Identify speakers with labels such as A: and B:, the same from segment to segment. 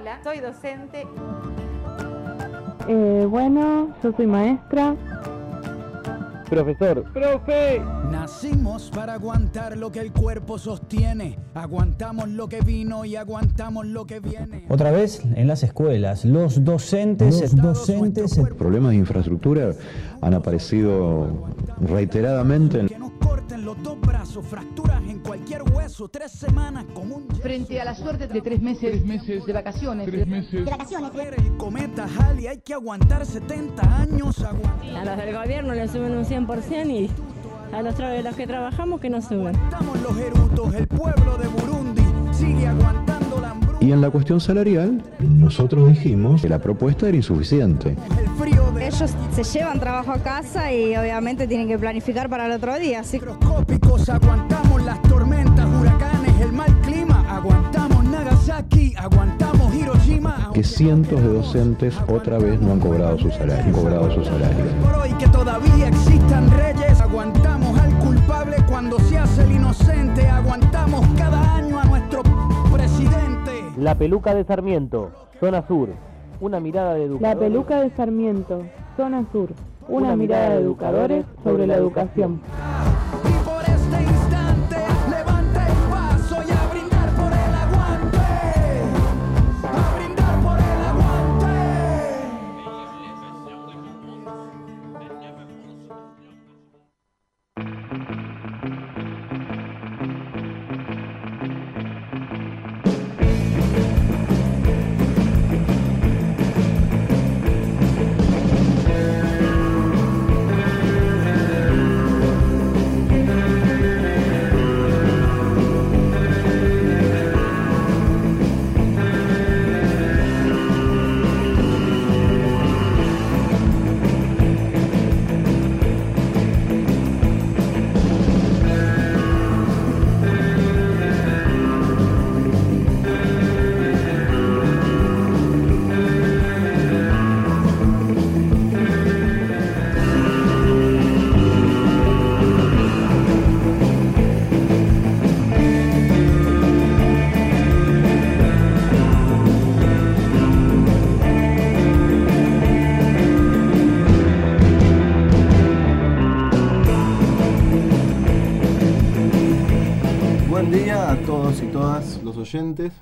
A: Hola, soy docente.
B: Eh, bueno, yo soy maestra.
C: Profesor.
D: Profe.
E: Nacimos para aguantar lo que el cuerpo sostiene. Aguantamos lo que vino y aguantamos lo que viene.
F: Otra vez en las escuelas, los docentes,
E: Los
F: docentes,
G: Problemas de infraestructura han aparecido reiteradamente.
E: Que nos corten los dos brazos, hueso, tres semanas con un
H: Frente a la suerte de tres meses, de vacaciones.
D: Tres meses.
E: Ver el cometa Halley, hay que aguantar 70 años. Aguantamos
I: A los del gobierno le suben un 100% y a los, tra- los que trabajamos que no suben.
E: los erutos, el pueblo de Burundi sigue aguantando la hambruna.
G: Y en la cuestión salarial, nosotros dijimos que la propuesta era insuficiente.
E: El frío de
J: Ellos se llevan trabajo a casa y obviamente tienen que planificar para el otro día. Así
E: microscópicos, aguantamos las tormentas, Nagasaki, aguantamos Hiroshima.
G: Que cientos de docentes otra vez no han cobrado su salario. cobrado su salario.
E: Por hoy que todavía existan reyes, aguantamos al culpable cuando se hace el inocente, aguantamos cada año a nuestro presidente.
C: La peluca de Sarmiento, zona sur. Una mirada de
B: La
C: educadores.
B: peluca de Sarmiento, zona sur. Una mirada de educadores sobre la educación.
E: Y
K: oyentes.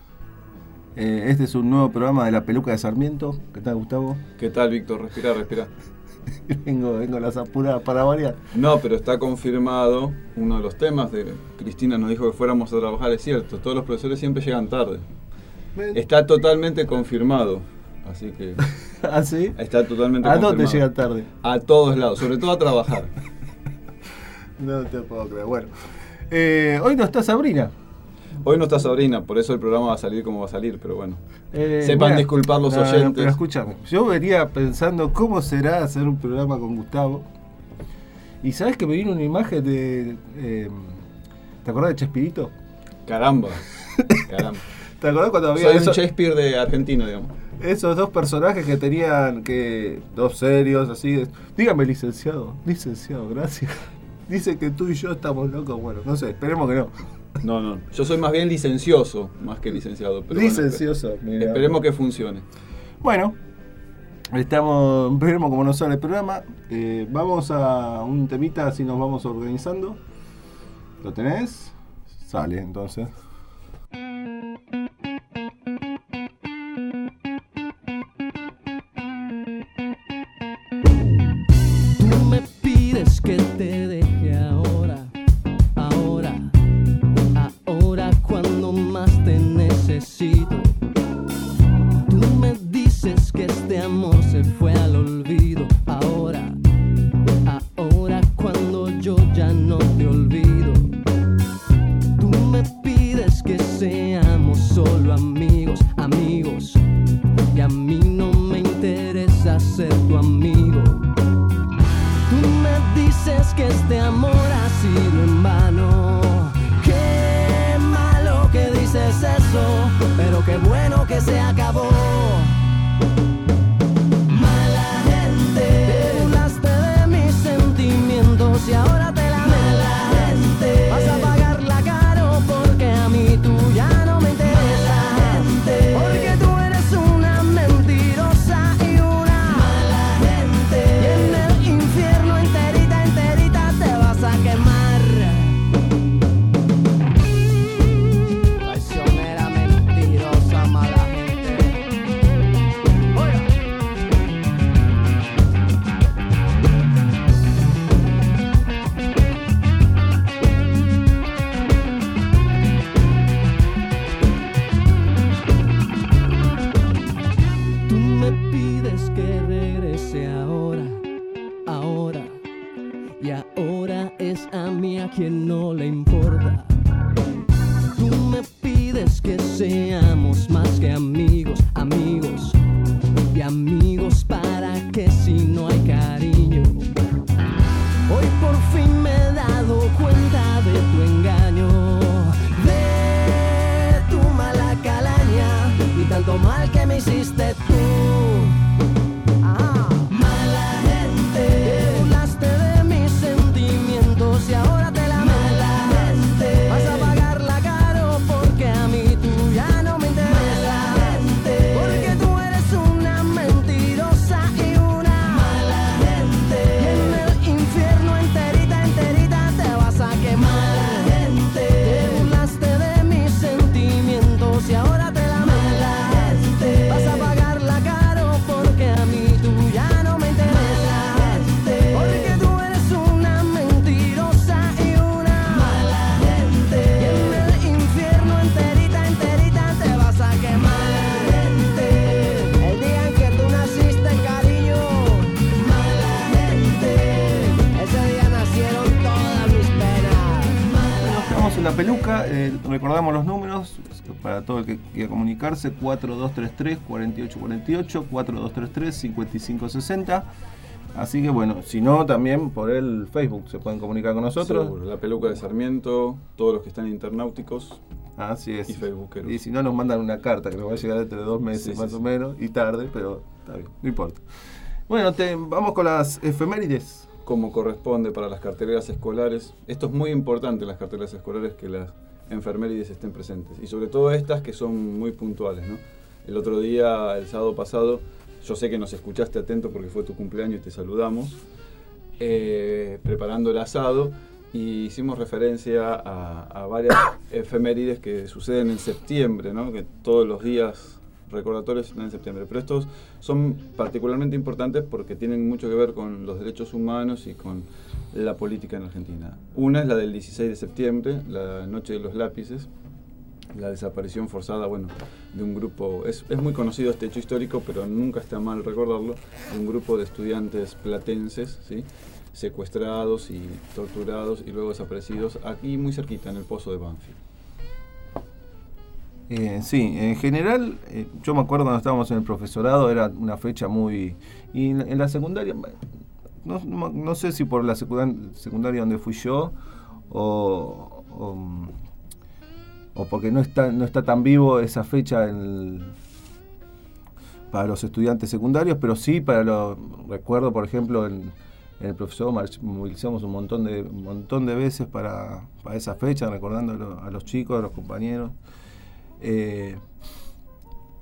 K: Eh, este es un nuevo programa de La Peluca de Sarmiento. ¿Qué tal, Gustavo?
L: ¿Qué tal, Víctor? Respira, respira.
K: vengo, vengo a las apuras para variar.
L: No, pero está confirmado uno de los temas de Cristina nos dijo que fuéramos a trabajar, es cierto, todos los profesores siempre llegan tarde. Está totalmente confirmado. Así que.
K: ¿Ah, sí?
L: Está totalmente
K: ¿A
L: confirmado.
K: dónde llegan tarde?
L: A todos lados, sobre todo a trabajar.
K: No te puedo creer. Bueno, eh, hoy no está Sabrina.
L: Hoy no está Sabrina, por eso el programa va a salir como va a salir, pero bueno.
K: Eh,
L: Sepan disculpar los
K: no, no,
L: oyentes.
K: pero escúchame, yo venía pensando cómo será hacer un programa con Gustavo. Y sabes que me vino una imagen de. eh, ¿Te acordás de Chespirito?
L: Caramba. Caramba.
K: ¿Te acordás cuando había
L: Soy un
K: eso-
L: Shakespeare de Argentina, digamos.
K: esos dos personajes que tenían que. dos serios, así. de- Dígame, licenciado. Licenciado, gracias. Dice que tú y yo estamos locos. Bueno, no sé, esperemos que no.
L: No, no. Yo soy más bien licencioso, más que licenciado. Pero
K: Licencioso,
L: esperemos que funcione.
K: Bueno, estamos. Veremos cómo nos sale el programa. Eh, vamos a un temita, así nos vamos organizando. ¿Lo tenés? Sale entonces. Peluca, eh, recordamos los números para todo el que quiera comunicarse, 4233-4848, 4233-5560. Así que bueno, si no, también por el Facebook se pueden comunicar con nosotros.
L: Seguro, la peluca de Sarmiento, todos los que están internauticos.
K: Así es.
L: Y Facebookeros.
K: Y si no, nos mandan una carta que nos va a llegar dentro de dos meses
L: sí,
K: más
L: sí.
K: o menos, y tarde, pero está bien, no importa. Bueno, te- vamos con las efemérides.
L: Como corresponde para las carteleras escolares. Esto es muy importante en las carteleras escolares que las enfermerides estén presentes y sobre todo estas que son muy puntuales. ¿no? El otro día, el sábado pasado, yo sé que nos escuchaste atento porque fue tu cumpleaños y te saludamos, eh, preparando el asado y hicimos referencia a, a varias efemérides que suceden en septiembre, ¿no? que todos los días recordatorios en septiembre. Pero estos son particularmente importantes porque tienen mucho que ver con los derechos humanos y con la política en Argentina. Una es la del 16 de septiembre, la Noche de los Lápices, la desaparición forzada, bueno, de un grupo, es, es muy conocido este hecho histórico, pero nunca está mal recordarlo, de un grupo de estudiantes platenses, ¿sí? secuestrados y torturados y luego desaparecidos aquí muy cerquita, en el Pozo de Banfield.
K: Eh, sí, en general, eh, yo me acuerdo cuando estábamos en el profesorado, era una fecha muy... Y en, la secundaria, no, no- sé si por la secundaria donde fui yo o, o, porque no está, no está tan vivo esa fecha el- para los estudiantes secundarios, pero sí para los... Recuerdo, por ejemplo, en, el profesorado march- movilizamos un montón de, un montón de veces para, para esa fecha, recordando a los chicos, a los compañeros. Eh,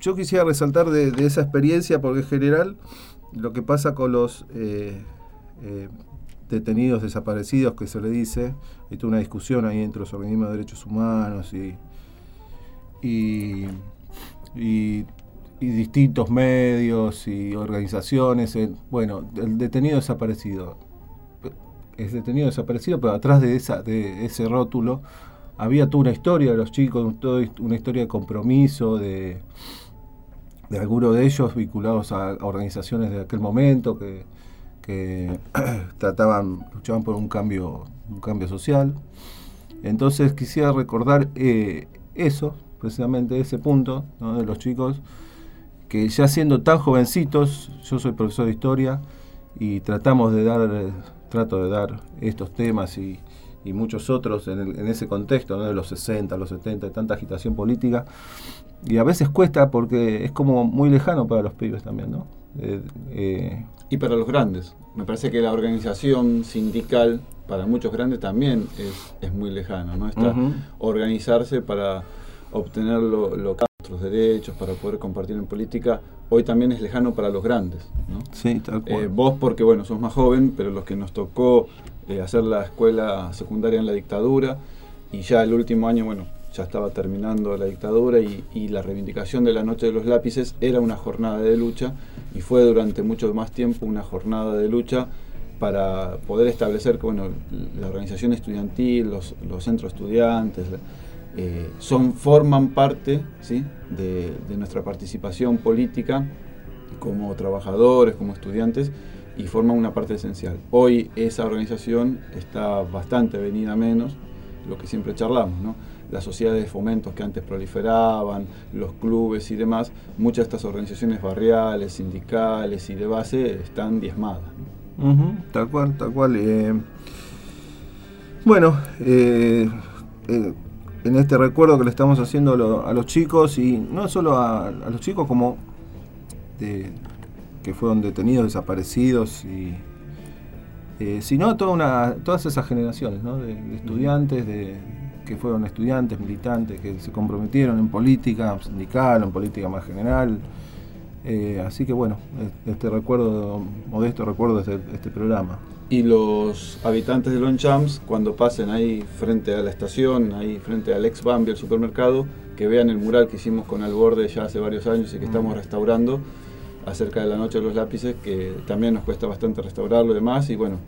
K: yo quisiera resaltar de, esa experiencia porque en general lo que pasa con los eh, eh, detenidos desaparecidos que se le dice, hay toda una discusión ahí entre los organismos de derechos humanos y, distintos medios y organizaciones. bueno, el detenido desaparecido es detenido desaparecido, pero atrás de ese rótulo había toda una historia de los chicos, toda una historia de compromiso, de, algunos de ellos vinculados a, organizaciones de aquel momento que, que trataban, luchaban por un cambio, un cambio social. Entonces quisiera recordar eh, eso, precisamente ese punto ¿no? de los chicos que ya siendo tan jovencitos, yo soy profesor de historia y tratamos de dar, eh, trato de dar estos temas y, y muchos otros en, el- en ese contexto, ¿no? de los 60, los 70, de tanta agitación política. Y a veces cuesta porque es como muy lejano para los pibes también, ¿no? Eh, eh,
L: Y para los grandes, me parece que la organización sindical para muchos grandes también es, es muy lejana, ¿no? Está organizarse para obtener lo, lo que nuestros derechos, para poder compartir en política, hoy también es lejano para los grandes, ¿no?
K: sí, tal cual.
L: Eh, vos porque, bueno, sos más joven, pero los que nos tocó eh, hacer la escuela secundaria en la dictadura y ya el último año, bueno, ya estaba terminando la dictadura y, y la reivindicación de la Noche de los Lápices era una jornada de lucha y fue durante mucho más tiempo una jornada de lucha para poder establecer que, bueno, la organización estudiantil, los, los centros estudiantes, eh, son, forman parte ¿sí? de, nuestra participación política como trabajadores, como estudiantes, y forman una parte esencial. Hoy esa organización está bastante venida menos lo que siempre charlamos, ¿no? las sociedades de fomentos que antes proliferaban, los clubes y demás, muchas de estas organizaciones barriales, sindicales y de base están diezmadas.
K: tal cual, tal cual. eh. bueno, eh, en este recuerdo que le estamos haciendo lo- a los chicos, y no solo a, los chicos como de- que fueron detenidos, desaparecidos, y, eh, sino toda una, todas esas generaciones de, estudiantes, de, que fueron estudiantes, militantes, que se comprometieron en política sindical, en política más general. Eh, así que bueno, este recuerdo, modesto recuerdo este programa.
L: Y los habitantes de Lonchamps, cuando pasen ahí frente a la estación, ahí frente al ex Bambi, el supermercado, que vean el mural que hicimos con Alborde ya hace varios años y que estamos restaurando acerca de la noche de los lápices, que también nos cuesta bastante restaurarlo y demás. Y bueno,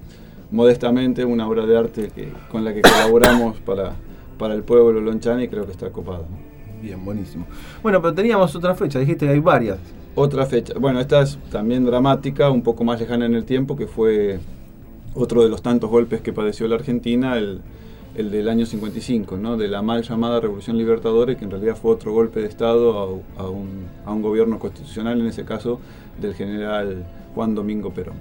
L: modestamente una obra de arte que, con la que colaboramos para, para el pueblo lonchano y creo que está copado. ¿no?
K: Bien, buenísimo. Bueno, pero teníamos otra fecha, dijiste que hay varias.
L: Otra fecha, bueno, esta es también dramática, un poco más lejana en el tiempo, que fue otro de los tantos golpes que padeció la Argentina, el, el del año 55, ¿no? de la mal llamada Revolución Libertadora, que en realidad fue otro golpe de Estado a, un, gobierno constitucional, en ese caso del general Juan Domingo Perón.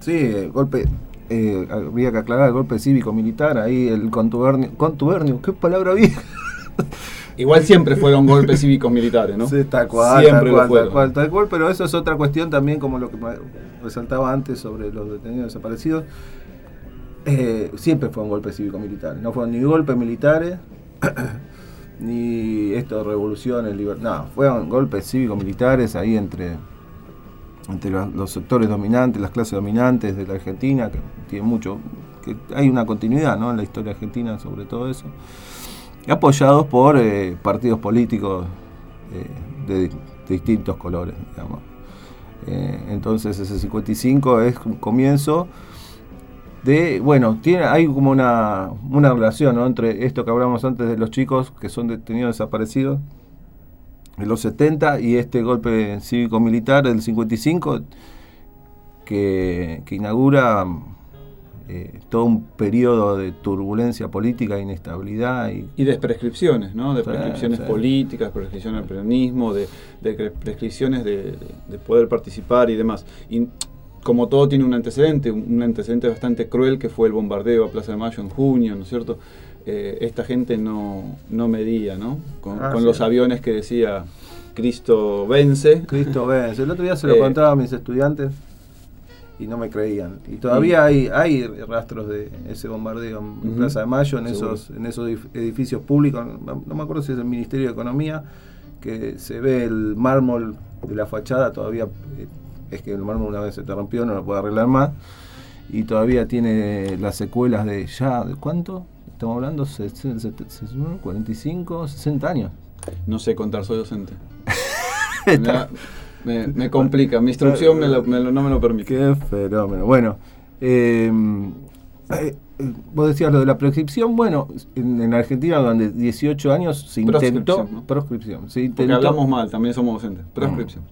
K: Sí, el golpe, eh, habría que aclarar el golpe cívico-militar, ahí el contubernio, contubernio, qué palabra vieja.
L: Igual siempre fueron golpes cívicos militares, ¿no?
K: Sí, tal cual,
L: siempre
K: tal, cual,
L: lo fueron.
K: tal cual, tal cual, pero eso es otra cuestión también, como lo que resaltaba antes sobre los detenidos desaparecidos. Eh, siempre fue un golpe cívico-militar, no fueron ni golpes militares, ni esto, revoluciones, libertad, no, fueron golpes cívico-militares ahí entre, entre los, los sectores dominantes, las clases dominantes de la Argentina, que tiene mucho, que hay una continuidad ¿no? en la historia argentina sobre todo eso apoyados por eh, partidos políticos eh, de, distintos colores, digamos. Eh, entonces ese 55 es un comienzo de, bueno, tiene, hay como una, una relación entre esto que hablamos antes de los chicos que son detenidos desaparecidos en los 70 y este golpe cívico-militar del 55 que, que inaugura eh, todo un periodo de turbulencia política, inestabilidad y,
L: Y de prescripciones, ¿no? De
K: Sí,
L: prescripciones
K: sí.
L: políticas, prescripciones al peronismo, de, de prescripciones de, de- de poder participar y demás. Y como todo tiene un antecedente, un un antecedente bastante cruel que fue el bombardeo a Plaza de Mayo en junio, ¿no es cierto? Eh, esta gente no, no medía, ¿no? Con,
K: Ah,
L: con
K: sí.
L: los aviones que decía Cristo vence.
K: Cristo vence. El otro día se lo
L: Eh,
K: contaba a mis estudiantes y no me creían. Y todavía hay, hay rastros de ese bombardeo en. Plaza de Mayo, en
L: Seguro.
K: esos, en esos edif- edificios públicos. No, no me acuerdo si es el Ministerio de Economía, que se ve el mármol de la fachada, todavía eh, es que el mármol una vez se te rompió, no lo puede arreglar más. Y todavía tiene las secuelas de ya, ¿de cuánto? Estamos hablando, se- se- se- se- 45, 60 años.
L: No sé contar, soy docente. da- me- me complica, mi instrucción me lo- me lo- no me lo permite.
K: Qué fenómeno. Bueno, eh, eh, vos decías lo de la prescripción. Bueno, en, en Argentina durante 18 años se intentó.
L: Proscripción, ¿no?
K: Proscripción. Se
L: Porque
K: intentó,
L: hablamos mal, también somos docentes. Prescripción.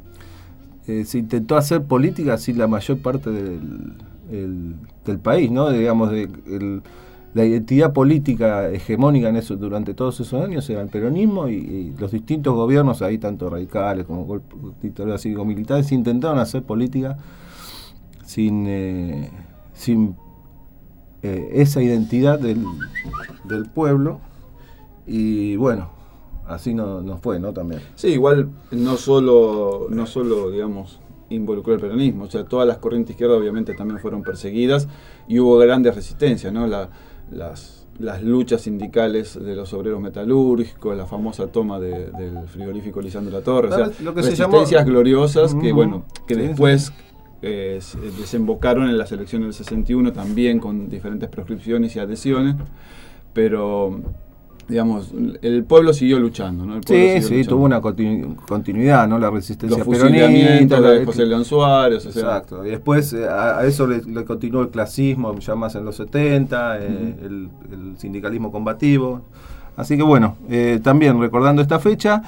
K: eh, se intentó hacer política así la mayor parte del, el- del país, ¿no? Digamos, de, el- la identidad política hegemónica en eso durante todos esos años era el peronismo y, los distintos gobiernos, ahí tanto radicales como gol- dictaduras cívico-militares, intentaron hacer política sin, eh, sin eh, esa identidad del, del pueblo y bueno, así no, no fue, ¿no? También.
L: Sí, igual no solo, no solo, digamos, involucró el peronismo, o sea, todas las corrientes izquierdas obviamente también fueron perseguidas y hubo grandes resistencias, ¿no? Las, las luchas sindicales de los obreros metalúrgicos, la famosa toma de- del frigorífico Lisandro La Torre, o sea,
K: ¿Sabes lo que se llamó?
L: resistencias gloriosas que, bueno, que
K: Sí,
L: después eh, se desembocaron en las elecciones del 61 también con diferentes proscripciones y adhesiones, pero digamos, el pueblo siguió luchando, ¿no? El pueblo
K: Sí, sí,
L: luchando.
K: tuvo una continu- continuidad, ¿no? La resistencia
L: Los
K: peronista. la-
L: de José León Suárez, o sea,
K: Exacto. Y después eh, a, eso le, le continuó el clasismo, ya más en los 70, eh, el, el sindicalismo combativo. Así que bueno, eh, también recordando esta fecha.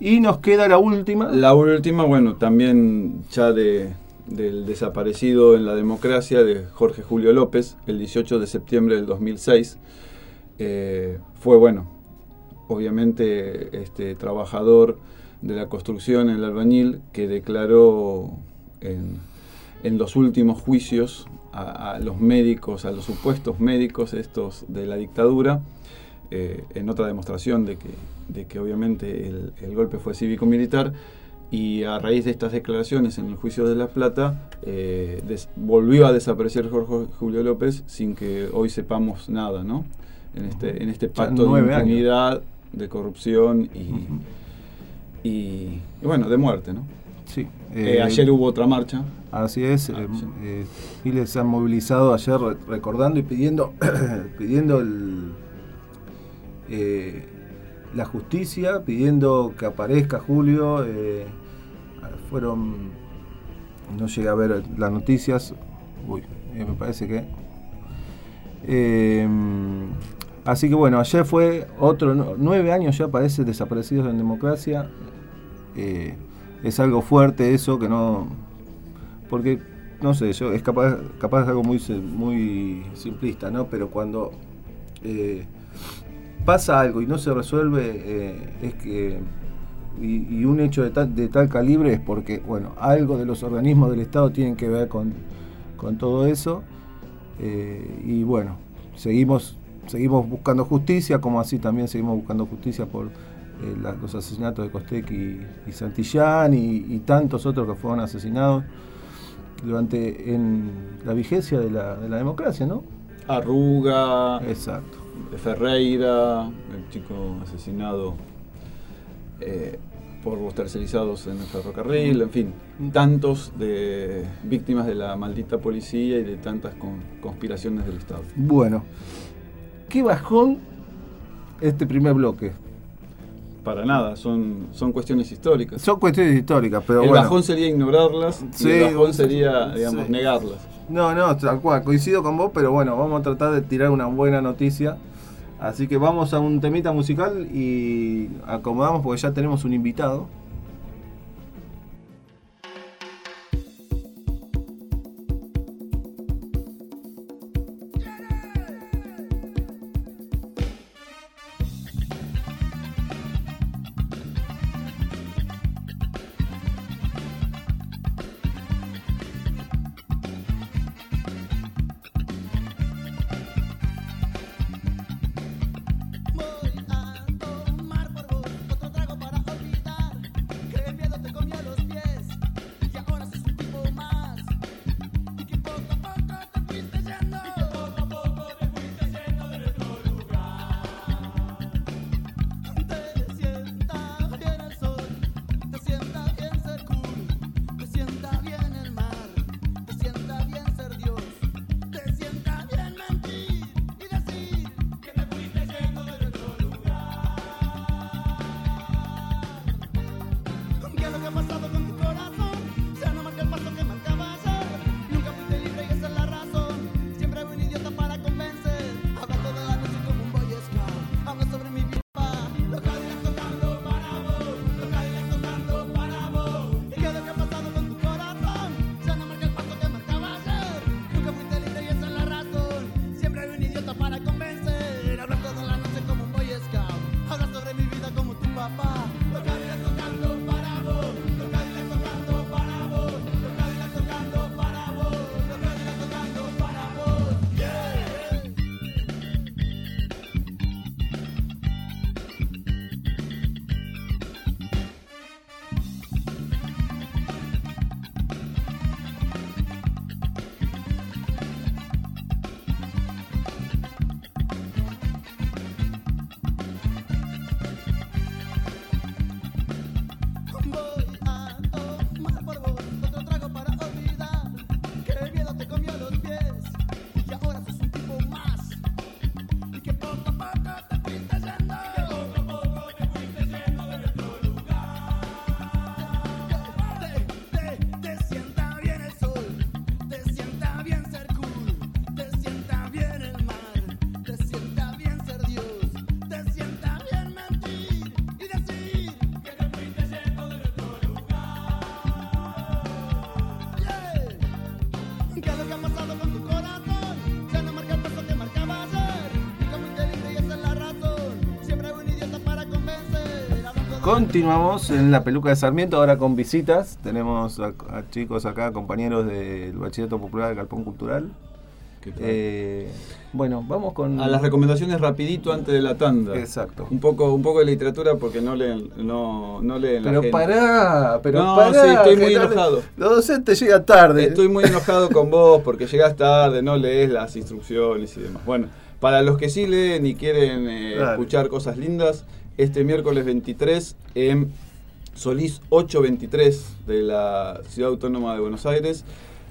K: Y nos queda la última.
L: La última, bueno, también ya de, del desaparecido en la democracia de Jorge Julio López, el 18 de septiembre del 2006. Eh, fue bueno. Obviamente, este trabajador de la construcción, el albañil, que declaró en, los últimos juicios a, los médicos, a los supuestos médicos estos de la dictadura, eh, en otra demostración de que, de que obviamente el, golpe fue cívico-militar, y a raíz de estas declaraciones en el juicio de La Plata, eh, volvió a desaparecer Jorge Julio López sin que hoy sepamos nada, ¿no? En este, en este pacto de
K: años.
L: impunidad, de corrupción y, y, y bueno, de muerte, ¿no?
K: Sí.
L: Eh,
K: eh,
L: ayer hubo otra marcha.
K: Así es,
L: Ah,
K: eh, eh, Giles se han movilizado ayer re- recordando y pidiendo, pidiendo el, eh, la justicia, pidiendo que aparezca Julio. eh, fueron, no llegué a ver las noticias, uy, eh, me parece que... eh, así que bueno, ayer fue otro, nu- nueve años ya parece desaparecidos en democracia. eh, es algo fuerte eso que no porque no sé yo es capaz capaz es algo muy muy simplista no pero cuando eh, pasa algo y no se resuelve eh, es que y, un hecho de tal, de tal calibre es porque bueno algo de los organismos del estado tienen que ver con, con todo eso. Y bueno seguimos seguimos buscando justicia como así también seguimos buscando justicia por eh, la- los asesinatos de Costec y, y Santillán y, y tantos otros que fueron asesinados durante en la vigencia de la, de la democracia, ¿no?
L: Arruga,
K: Exacto.
L: Ferreira, el chico asesinado eh, por los tercerizados en el ferrocarril, en fin, tantos de víctimas de la maldita policía y de tantas con- conspiraciones del Estado.
K: Bueno, qué bajón este primer bloque.
L: Para nada, son, son cuestiones históricas.
K: Son cuestiones históricas, pero
L: el
K: bueno.
L: bajón sería ignorarlas
K: Sí,
L: y el bajón sería,
K: sí.
L: digamos, negarlas.
K: No, no, tal cual, coincido con vos, pero bueno, vamos a tratar de tirar una buena noticia. Así que vamos a un temita musical y acomodamos porque ya tenemos un invitado. Continuamos en la peluca de Sarmiento, ahora con visitas. Tenemos a, a chicos acá, compañeros del Bachillerato Popular del Galpón Cultural. Eh, bueno, vamos con...
L: A las recomendaciones rapidito antes de la tanda.
K: Exacto.
L: Un poco, un poco de literatura porque no leen, no, no leen la
K: Pero
L: gente.
K: pará, pero
L: no,
K: pará.
L: sí, estoy muy enojado.
K: Los docentes llegan tarde.
L: Estoy muy enojado con vos porque llegas tarde, no lees las instrucciones y demás. Bueno, para los que sí leen y quieren eh, escuchar cosas lindas, este miércoles 23 en Solís 823 de la Ciudad Autónoma de Buenos Aires,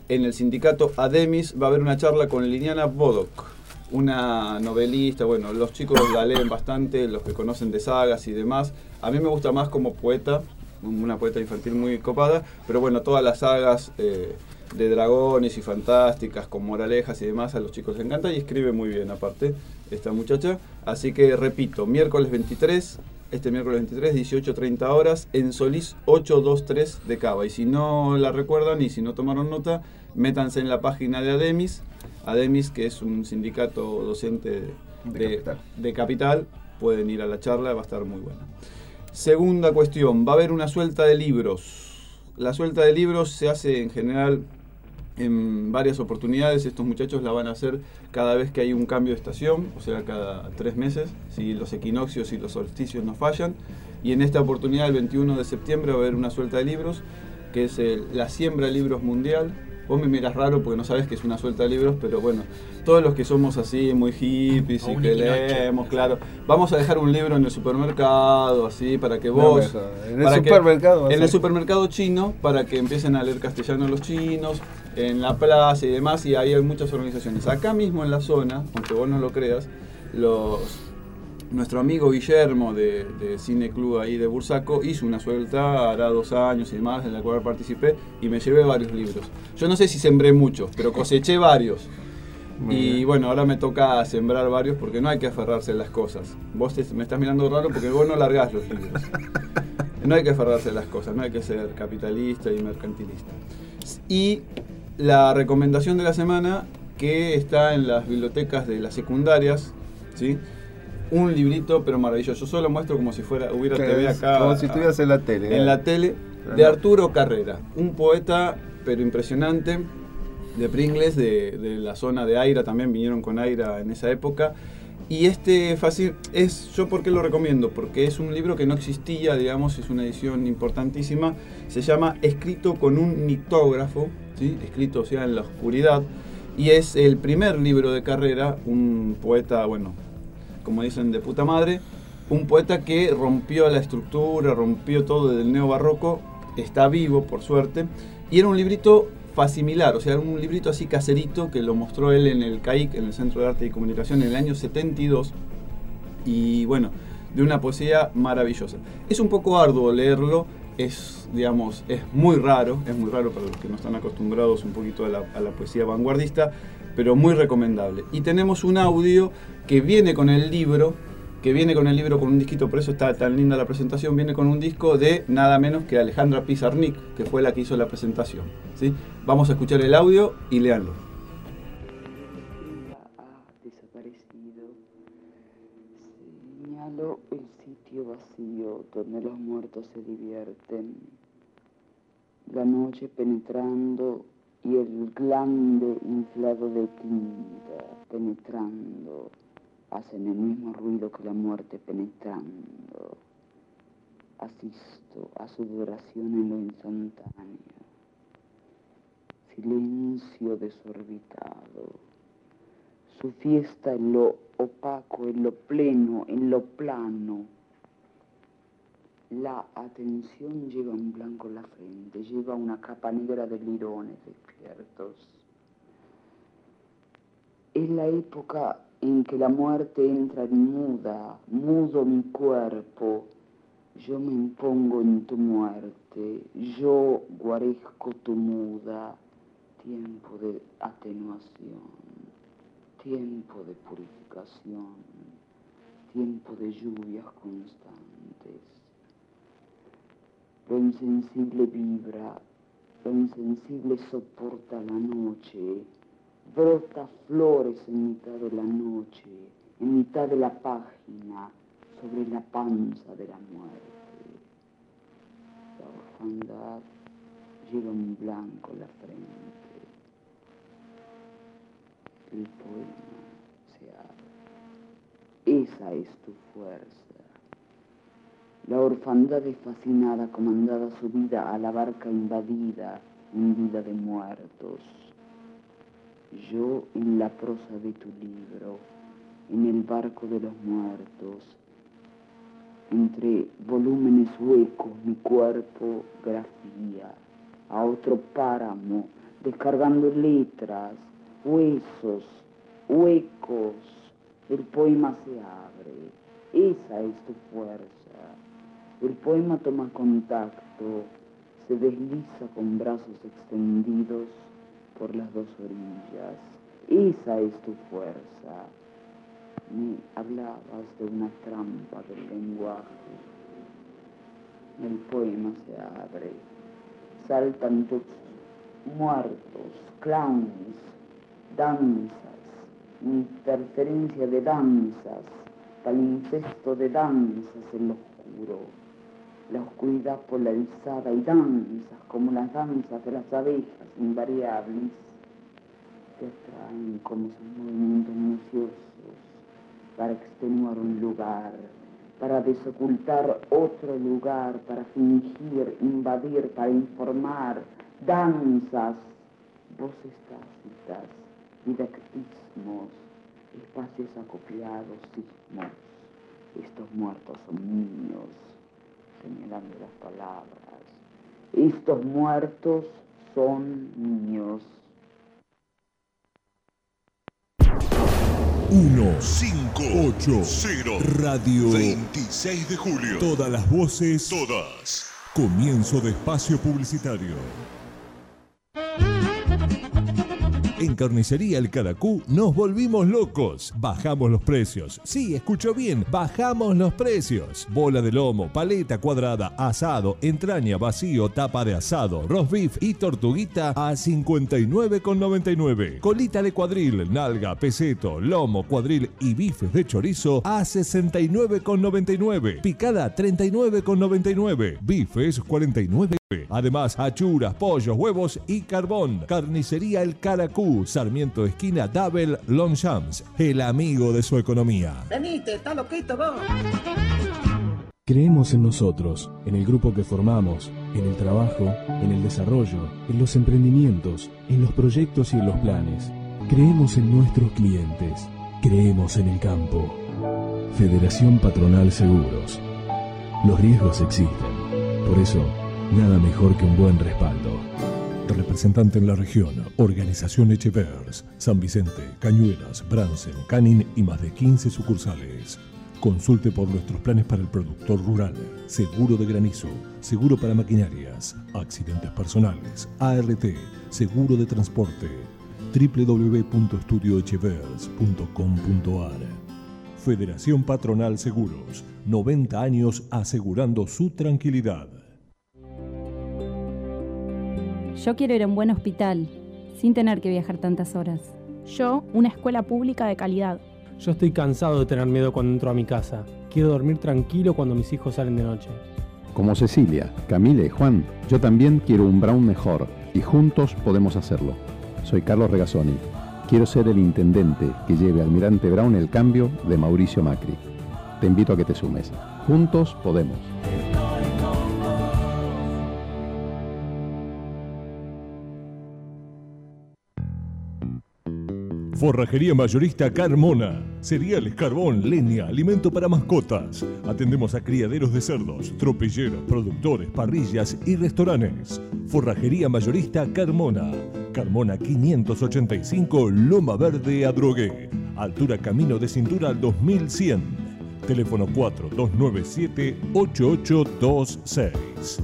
L: en el sindicato Ademis va a haber una charla con Liliana Bodoc, una novelista, bueno, los chicos la leen bastante, los que conocen de sagas y demás. A mí me gusta más como poeta, una poeta infantil muy copada, pero bueno, todas las sagas eh, de dragones y fantásticas con moralejas y demás a los chicos les encanta y escribe muy bien aparte esta muchacha. Así que repito, miércoles 23, este miércoles 23, 18.30 horas, en Solís 823 de Cava. Y si no la recuerdan y si no tomaron nota, métanse en la página de Ademis, Ademis que es un sindicato docente de,
K: De Capital.
L: de Capital, pueden ir a la charla, va a estar muy buena. Segunda cuestión, va a haber una suelta de libros. La suelta de libros se hace en general en varias oportunidades. Estos muchachos la van a hacer cada vez que hay un cambio de estación, o sea, cada tres meses, si los equinoccios y los solsticios no fallan. Y en esta oportunidad, el 21 de septiembre, va a haber una suelta de libros, que es el- la siembra de libros mundial. Vos me miras raro porque no sabes que es una suelta de libros, pero bueno, todos los que somos así, muy hippies
M: O
L: y que leemos, claro, vamos a dejar un libro en el supermercado, así, para que
K: No
L: vos...
K: jodas. En el
L: que-
K: supermercado a
L: En el supermercado chino, para que empiecen a leer castellano los chinos, en la plaza y demás, y ahí hay muchas organizaciones. Acá mismo en la zona, aunque vos no lo creas, los nuestro amigo Guillermo de, de Cine Club ahí de Bursaco hizo una suelta hará dos años y demás en la cual participé y me llevé varios libros. Yo no sé si sembré muchos, pero coseché varios.
K: Muy
L: y
K: bien.
L: bueno, ahora me toca sembrar varios porque no hay que aferrarse a las cosas. Vos te- me estás mirando raro porque vos no largás los libros. No hay que aferrarse a las cosas, no hay que ser capitalista y mercantilista. Y la recomendación de la semana que está en las bibliotecas de las secundarias, ¿sí? Un librito, pero maravilloso. Yo solo muestro como si fuera hubiera TV acá.
K: como si estuvieras en la tele,
L: En
K: ¿eh?
L: la tele de. Arturo Carrera, un poeta pero impresionante de Pringles, de, de la zona de Aira, también vinieron con Aira en esa época. Y este fácil es, yo por qué lo recomiendo, porque es un libro que no existía, digamos, es una edición importantísima, se llama Escrito con un nictógrafo, ¿sí? escrito o sea en la oscuridad, y es el primer libro de carrera, un poeta, bueno, como dicen, de puta madre, un poeta que rompió la estructura, rompió todo desde el neobarroco, está vivo, por suerte, y era un librito facimilar, o sea, un librito así caserito que lo mostró él en el CAIC, en el Centro de Arte y Comunicación, en el año 72, y bueno, de una poesía maravillosa. Es un poco arduo leerlo, es, digamos, es muy raro, es muy raro para los que no están acostumbrados un poquito a la, a la poesía vanguardista, pero muy recomendable. Y tenemos un audio que viene con el libro, que viene con el libro con un disquito, por eso está tan linda la presentación, viene con un disco de nada menos que Alejandra Pizarnik, que fue la que hizo la presentación. ¿sí? Vamos a escuchar el audio y leanlo.
N: Vacío donde los muertos se divierten. La noche penetrando y el glande inflado de tinta penetrando hacen el mismo ruido que la muerte penetrando. Asisto a su duración en lo instantáneo. Silencio desorbitado su fiesta en lo opaco, en lo pleno, en lo plano. La atención lleva un blanco en la frente, lleva una capa negra de lirones despiertos. Es la época en que la muerte entra en muda, mudo mi cuerpo. Yo me impongo en tu muerte, yo guarezco tu muda, tiempo de atenuación tiempo de purificación, tiempo de lluvias constantes. Lo insensible vibra, lo insensible soporta la noche, brota flores en mitad de la noche, en mitad de la página, sobre la panza de la muerte. orfandad lleva un blanco la frente. El poema se abre. Esa es tu fuerza. La orfandad fascinada, comandada subida a la barca invadida, hundida de muertos. Yo en la prosa de tu libro, en el barco de los muertos, entre volúmenes huecos mi cuerpo grafía a otro páramo, descargando letras, huesos, huecos, el poema se abre, esa es tu fuerza. El poema toma contacto, se desliza con brazos extendidos por las dos orillas. Esa es tu fuerza. Me hablabas de una trampa del lenguaje. El poema se abre. Saltan tus muertos, clowns, danzas, interferencia de danzas, palincesto de danzas en lo oscuro la oscuridad polarizada y danzas como las danzas de las abejas invariables que atraen como sus movimientos minuciosos para extenuar un lugar, para desocultar otro lugar, para fingir, invadir, para informar, danzas, voces tácitas, didactismos, espacios acopiados, sismos. Estos muertos son niños, señalando las palabras. Estos muertos son niños.
M: 1580 Radio 26 de julio. Todas las voces. Todas. Comienzo de espacio publicitario. En Carnicería El Caracú nos volvimos locos. Bajamos los precios. Sí, escuchó bien. Bajamos los precios. Bola de lomo, paleta cuadrada, asado, entraña, vacío, tapa de asado, roast beef y tortuguita a 59,99. Colita de cuadril, nalga, peseto, lomo, cuadril y bifes de chorizo a 69,99. Picada 39,99. Bifes 49. Además, achuras, pollos, huevos y carbón. Carnicería El Caracú, Sarmiento Esquina, Double Longchamps, el amigo de su economía.
O: Venite, está loquito vos.
P: Creemos en nosotros, en el grupo que formamos, en el trabajo, en el desarrollo, en los emprendimientos, en los proyectos y en los planes. Creemos en nuestros clientes. Creemos en el campo. Federación Patronal Seguros. Los riesgos existen. Por eso, nada mejor que un buen respaldo.
M: Representante en la región, Organización Echevers, San Vicente, Cañuelas, Bransen, Canin y más de 15 sucursales. Consulte por nuestros planes para el productor rural, seguro de granizo, seguro para maquinarias, accidentes personales, ART, seguro de transporte, www.estudioechevers.com.ar. Federación Patronal Seguros, 90 años asegurando su tranquilidad.
Q: Yo quiero ir a un buen hospital, sin tener que viajar tantas horas.
R: Yo, una escuela pública de calidad.
S: Yo estoy cansado de tener miedo cuando entro a mi casa. Quiero dormir tranquilo cuando mis hijos salen de noche.
G: Como Cecilia, Camila y Juan, yo también quiero un Brown mejor y juntos podemos hacerlo. Soy Carlos Regazzoni. Quiero ser el intendente que lleve al Almirante Brown el cambio de Mauricio Macri. Te invito a que te sumes. Juntos podemos.
M: Forrajería mayorista Carmona. Cereales, carbón, leña, alimento para mascotas. Atendemos a criaderos de cerdos, tropilleros, productores, parrillas y restaurantes. Forrajería mayorista Carmona. Carmona 585 Loma Verde Adrogué. Altura Camino de Cintura al 2100. Teléfono 4297 8826.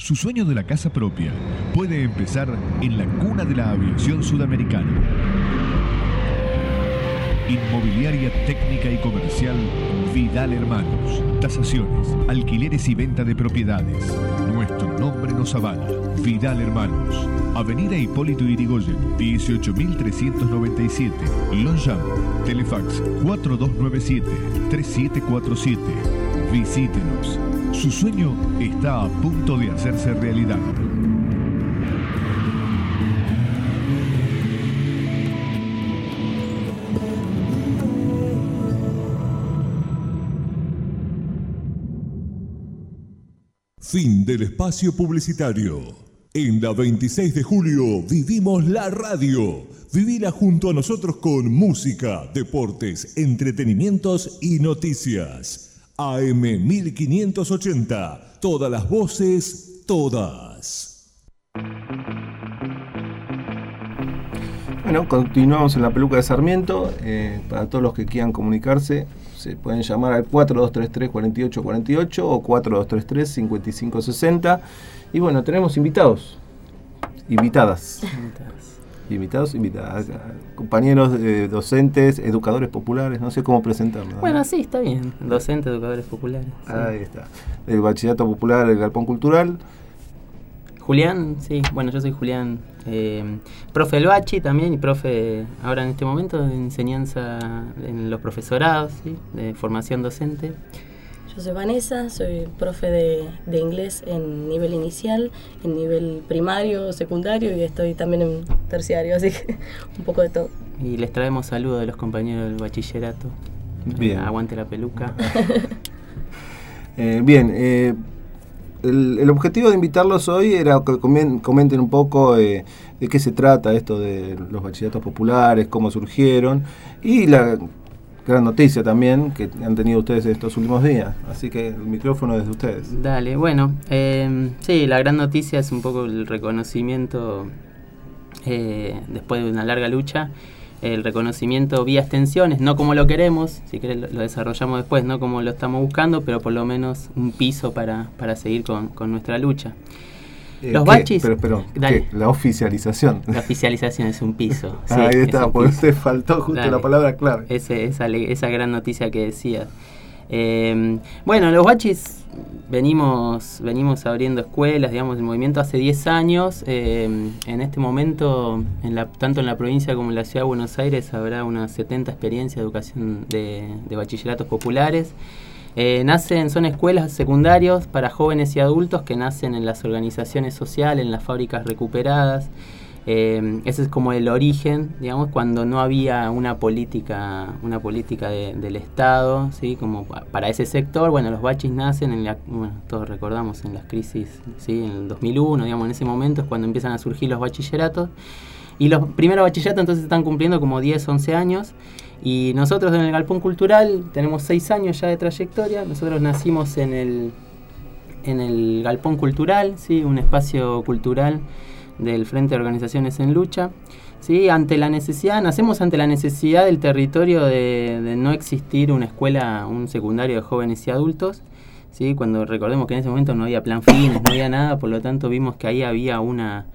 T: Su sueño de la casa propia puede empezar en la cuna de la aviación sudamericana. Inmobiliaria técnica y comercial Vidal Hermanos. Tasaciones, alquileres y venta de propiedades. Nuestro nombre nos avala. Vidal Hermanos. Avenida Hipólito Irigoyen, 18397. Longchamp. Telefax 4297-3747. Visítenos. Su sueño está a punto de hacerse realidad.
M: Fin del espacio publicitario. En la 26 de julio vivimos la radio. Vivila junto a nosotros con música, deportes, entretenimientos y noticias. AM 1580. Todas las voces, todas.
K: Bueno, continuamos en la peluca de Sarmiento. Eh, para todos los que quieran comunicarse, se pueden llamar al 4233-4848 o 4233-5560. Y bueno, tenemos invitados, invitadas. Invitados, invitadas, compañeros eh, docentes, educadores populares, no sé cómo presentarlo. ¿no?
O: Bueno, sí, está bien. Docentes, educadores populares. sí.
K: Ahí está. El Bachillerato Popular, el Galpón Cultural.
O: Julián, sí, bueno, yo soy Julián, eh, profe del Bachi también y profe ahora en este momento de enseñanza en los profesorados, ¿sí? de formación docente.
U: Yo soy Vanessa, soy profe de, de inglés en nivel inicial, en nivel primario, secundario y estoy también en terciario, así que un poco de todo.
O: Y les traemos saludos de los compañeros del bachillerato.
K: Bien.
O: Eh, aguante la peluca.
K: Eh, bien, eh, el, el objetivo de invitarlos hoy era que comen- comenten un poco eh, de qué se trata esto de los bachilleratos populares, cómo surgieron y la gran noticia también que han tenido ustedes estos últimos días. Así que el micrófono es de ustedes.
O: Dale, bueno, eh, sí, la gran noticia es un poco el reconocimiento eh, después de una larga lucha, el reconocimiento vía extensiones, no como lo queremos, si querés lo, lo desarrollamos después, no como lo estamos buscando, pero por lo menos un piso para, para seguir con, con nuestra lucha.
K: Eh,
O: Los
K: ¿qué?
O: bachis,
K: Pero, pero,
O: dale.
K: ¿qué? La oficialización.
O: La oficialización es un piso. sí,
K: Ahí
O: es
K: está,
O: piso.
K: usted faltó justo
O: Dale.
K: la palabra clave.
O: Ese- esa, esa gran noticia que decías. Eh, bueno, los bachis venimos, venimos abriendo escuelas, digamos, el movimiento hace 10 años. eh, en este momento, en la, tanto en la provincia como en la ciudad de Buenos Aires, habrá unas 70 experiencias de educación de, de bachilleratos populares. Eh, nacen, son escuelas secundarios para jóvenes y adultos que nacen en las organizaciones sociales, en las fábricas recuperadas. Eh, ese es como el origen, digamos, cuando no había una política, una política de- del Estado, ¿sí? como pa- para ese sector. Bueno, los bachis nacen, en la, todos recordamos en las crisis, ¿sí? en el 2001, digamos, en ese momento es cuando empiezan a surgir los bachilleratos. Y los primeros bachilleratos entonces están cumpliendo como 10, 11 años. Y nosotros en el Galpón Cultural tenemos 6 años ya de trayectoria. Nosotros nacimos en el, en el Galpón Cultural, ¿sí? un espacio cultural del Frente de Organizaciones en Lucha. ¿sí? Ante la necesidad, nacemos ante la necesidad del territorio de, de no existir una escuela, un secundario de jóvenes y adultos. ¿sí? Cuando recordemos que en ese momento no había plan fines, no había nada, por lo tanto vimos que ahí había una,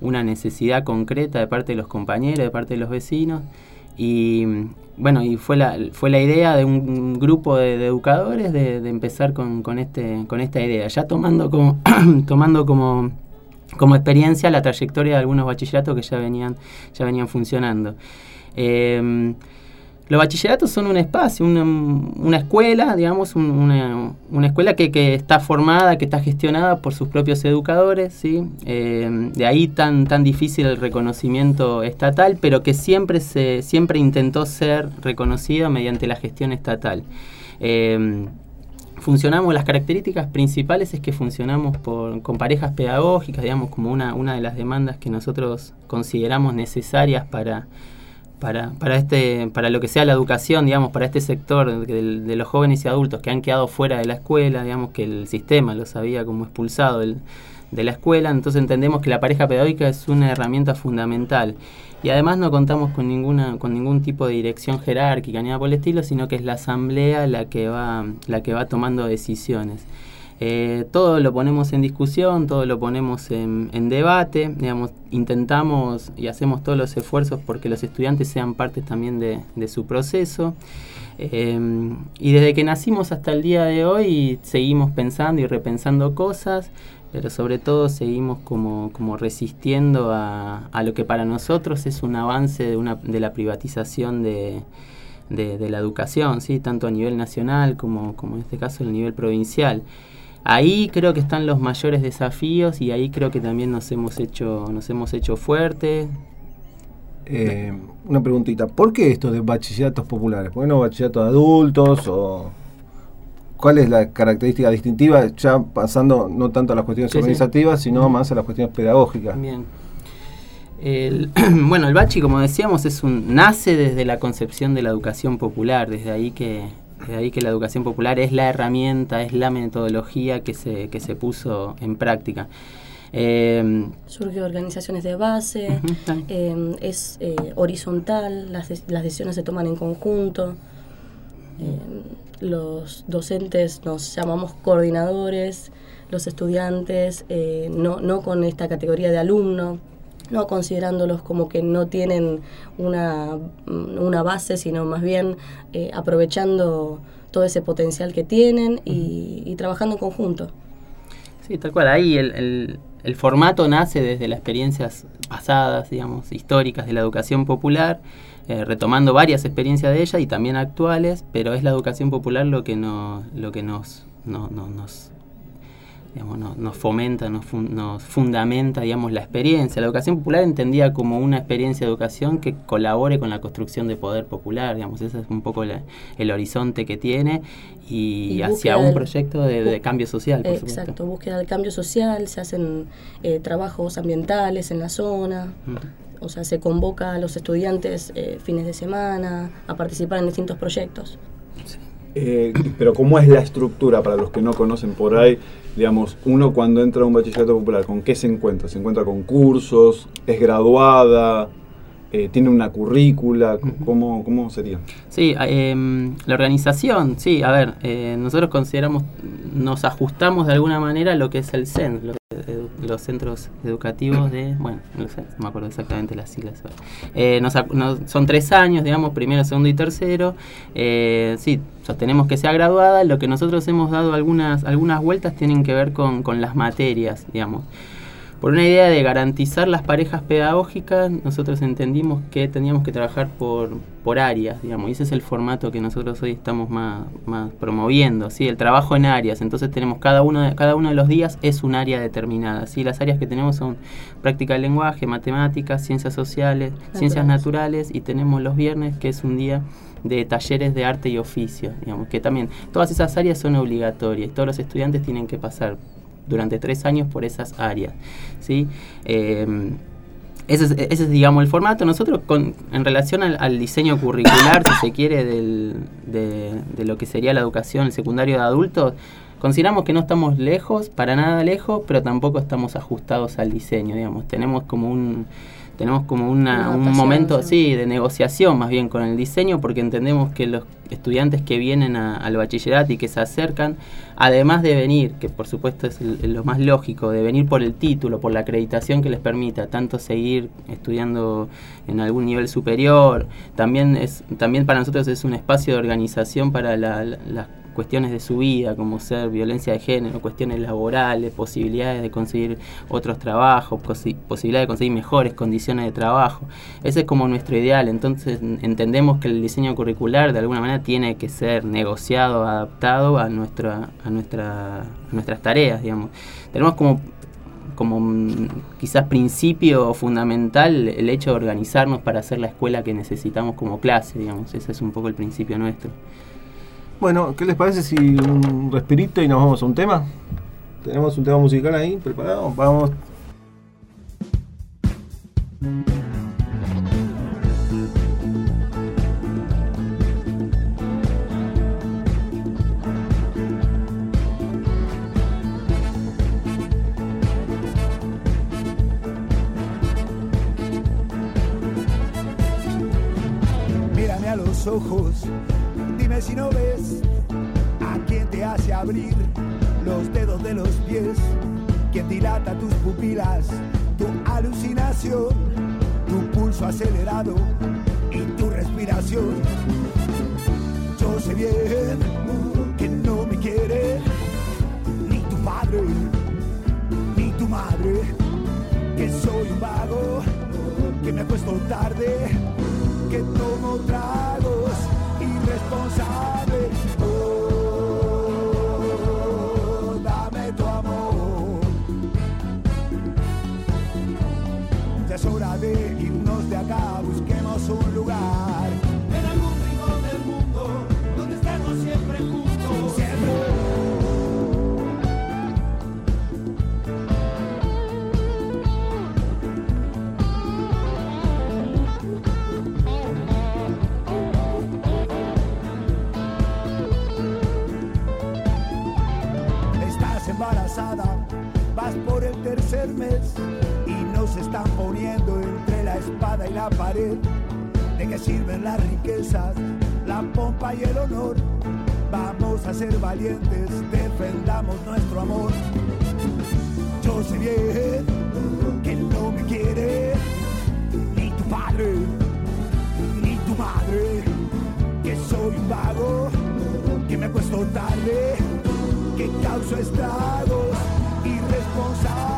O: una necesidad concreta de parte de los compañeros, de parte de los vecinos. Y bueno, y fue la, fue la idea de un grupo de, de educadores de, de empezar con, con, este, con esta idea, ya tomando como, tomando como, como experiencia la trayectoria de algunos bachilleratos que ya venían, ya venían funcionando. Eh, los bachilleratos son un espacio, una, una escuela, digamos, un- una, escuela que, que está formada, que está gestionada por sus propios educadores, ¿sí? Eh, de ahí tan, tan difícil el reconocimiento estatal, pero que siempre, se, siempre intentó ser reconocida mediante la gestión estatal. Eh, funcionamos, las características principales es que funcionamos por, con parejas pedagógicas, digamos, como una, una de las demandas que nosotros consideramos necesarias para, para, para, este, para lo que sea la educación, digamos, para este sector de, de- los jóvenes y adultos que han quedado fuera de la escuela, digamos que el sistema los había como expulsado del- de la escuela, entonces entendemos que la pareja pedagógica es una herramienta fundamental. Y además no contamos con ninguna, con ningún tipo de dirección jerárquica ni nada por el estilo, sino que es la asamblea la que va, la que va tomando decisiones. Eh, todo lo ponemos en discusión, todo lo ponemos en, debate, digamos, intentamos y hacemos todos los esfuerzos porque los estudiantes sean parte también de, su proceso. Eh, y desde que nacimos hasta el día de hoy seguimos pensando y repensando cosas, pero sobre todo seguimos como, resistiendo a, lo que para nosotros es un avance de, una, de la privatización de la educación, ¿sí? tanto a nivel nacional como, como en este caso el nivel provincial. Ahí creo que están los mayores desafíos y ahí creo que también nos hemos hecho, nos hemos hecho fuertes.
K: Eh, una preguntita, ¿por qué esto de bachilleratos populares? ¿Por qué no bachilleratos de adultos o cuál es la característica distintiva, ya pasando no tanto a las cuestiones
O: Sí, sí.
K: organizativas, sino más a las cuestiones pedagógicas?
O: Bien. El- bueno, el bachi, como decíamos, es un nace desde la concepción de la educación popular, desde ahí que desde ahí que la educación popular es la herramienta, es la metodología que se, que se puso en práctica. Eh,
U: Surge organizaciones de base, eh, es eh, horizontal, las, de- las decisiones se toman en conjunto. Eh, los docentes nos llamamos coordinadores, los estudiantes eh, no, no con esta categoría de alumno, no considerándolos como que no tienen una, mm, una base, sino más bien eh, aprovechando todo ese potencial que tienen y, y trabajando en conjunto.
O: Sí, tal cual. Ahí el, el- el formato nace desde las experiencias pasadas, digamos, históricas de la educación popular, eh, retomando varias experiencias de ella y también actuales, pero es la educación popular lo que, no, lo que nos, no- no- nos, digamos, no- nos fomenta, nos, fun- nos fundamenta, digamos, la experiencia. La educación popular entendida como una experiencia de educación que colabore con la construcción de poder popular, digamos, ese es un poco la- el horizonte que tiene y,
U: Y
O: hacia un
U: del-
O: proyecto de, cambio social, por supuesto.
U: Exacto, búsqueda del cambio social, se hacen eh, trabajos ambientales en la zona, o sea, se convoca a los estudiantes eh, fines de semana a participar en distintos proyectos.
L: Eh, pero ¿cómo es la estructura para los que no conocen por ahí? Digamos, uno cuando entra a un bachillerato popular, ¿con qué se encuentra? ¿Se encuentra con cursos? ¿Es graduada? Eh, ¿Tiene una currícula? ¿Cómo, cómo sería?
O: Sí, em, la organización, sí, a ver, eh, nosotros consideramos, nos ajustamos de alguna manera a lo que es el CEN, lo- edu- los centros educativos de, bueno, no sé, no me acuerdo exactamente las siglas. Eh, nos nos- son tres años, digamos, primero, segundo y tercero. Eh, sí, sostenemos que sea graduada. Lo que nosotros hemos dado algunas, algunas vueltas tienen que ver con, con las materias, digamos. Por una idea de garantizar las parejas pedagógicas, nosotros entendimos que teníamos que trabajar por, por áreas, digamos, y ese es el formato que nosotros hoy estamos más, más promoviendo, ¿sí? el trabajo en áreas, entonces tenemos cada uno, de, cada uno de los días es un área determinada, ¿sí? las áreas que tenemos son práctica del lenguaje, matemáticas, ciencias sociales, ciencias naturales, y tenemos los viernes que es un día de talleres de arte y oficio, digamos, que también todas esas áreas son obligatorias, todos los estudiantes tienen que pasar durante tres años por esas áreas. ¿sí? Eh, ese, es, ese es, digamos, el formato. Nosotros, con, en relación al, diseño curricular, si se quiere, del, de, de lo que sería la educación, el secundario de adultos, consideramos que no estamos lejos, para nada lejos, pero tampoco estamos ajustados al diseño, digamos. Tenemos como un tenemos como una, un momento
U: sí.
O: sí de negociación más bien con el diseño porque entendemos que los estudiantes que vienen a- al bachillerato y que se acercan además de venir que por supuesto es el- lo más lógico de venir por el título por la acreditación que les permita tanto seguir estudiando en algún nivel superior también es también para nosotros es un espacio de organización para la- la- las cuestiones de su vida, como ser violencia de género, cuestiones laborales, posibilidades de conseguir otros trabajos, posi- posibilidad de conseguir mejores condiciones de trabajo. Ese es como nuestro ideal. Entonces entendemos que el diseño curricular de alguna manera tiene que ser negociado, adaptado a nuestra, a nuestra, a nuestras tareas, digamos. Tenemos como como mm, quizás principio fundamental el hecho de organizarnos para hacer la escuela que necesitamos como clase, digamos. Ese es un poco el principio nuestro.
K: Bueno, ¿qué les parece si un respirito y nos vamos a un tema? Tenemos un tema musical ahí preparado. Vamos.
V: A los ojos, si no ves a quien te hace abrir los dedos de los pies, quien dilata tus pupilas, tu alucinación, tu pulso acelerado y tu respiración. Yo sé bien que no me quiere ni tu padre ni tu madre, que soy un vago, que me acuesto tarde que tomo tragos y irresponsable. Oh, dame tu amor. Es hora de irnos de acá, busquemos un lugar. Y nos están poniendo entre la espada y la pared. ¿De qué sirven las riquezas, la pompa y el honor? Vamos a ser valientes, defendamos nuestro amor. Yo sé bien que no me quiere ni tu padre ni tu madre, que soy un vago, que me acuesto tarde, que causo estragos, irresponsable.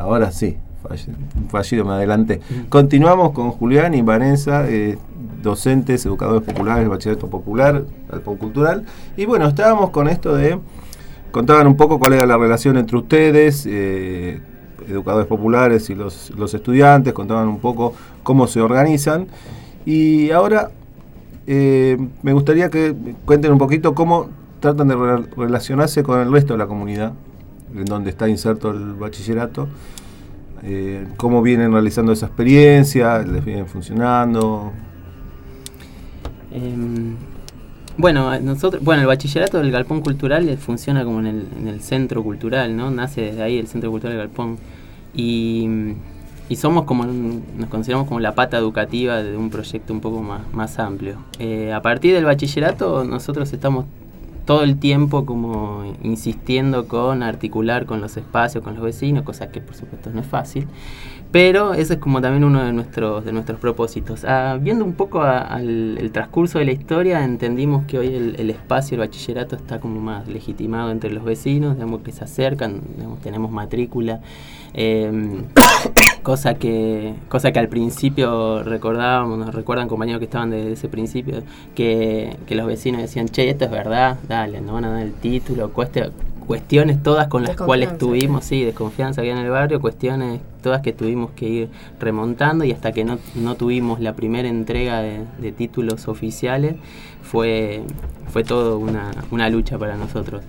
K: Ahora sí. Fallido, fallido me adelanté. Continuamos con Julián y Vanessa, eh, docentes, educadores populares, bachillerato popular, cultural. Y bueno, estábamos con esto de. Contaban un poco cuál era la relación entre ustedes, eh, educadores populares y los, estudiantes, contaban un poco cómo se organizan. Y ahora eh, me gustaría que cuenten un poquito cómo tratan de re- relacionarse con el resto de la comunidad, en donde está inserto el bachillerato, eh, cómo vienen realizando esa experiencia, les vienen funcionando.
O: Em, bueno, nosotros, bueno, el bachillerato del Galpón Cultural funciona como en el, en el centro cultural, ¿no? Nace desde ahí el Centro Cultural del Galpón. Y, y somos como, nos consideramos como la pata educativa de un proyecto un poco más, más amplio. Eh, a partir del bachillerato nosotros estamos todo el tiempo como insistiendo con articular con los espacios, con los vecinos, cosa que por supuesto no es fácil. Pero ese es como también uno de nuestros, de nuestros propósitos. Ah, viendo un poco al el transcurso de la historia, entendimos que hoy el, espacio, el bachillerato, está como más legitimado entre los vecinos, digamos que se acercan, tenemos matrícula. em, cosa que cosa que al principio recordábamos, nos recuerdan compañeros que estaban desde ese principio, que, que los vecinos decían, che, esto es verdad, dale, no van a dar el título, cueste, cuestiones todas con las cuales tuvimos, sí, desconfianza había en el barrio, cuestiones todas que tuvimos que ir remontando y hasta que no, no tuvimos la primera entrega de, de títulos oficiales fue, fue todo una, una lucha para nosotros.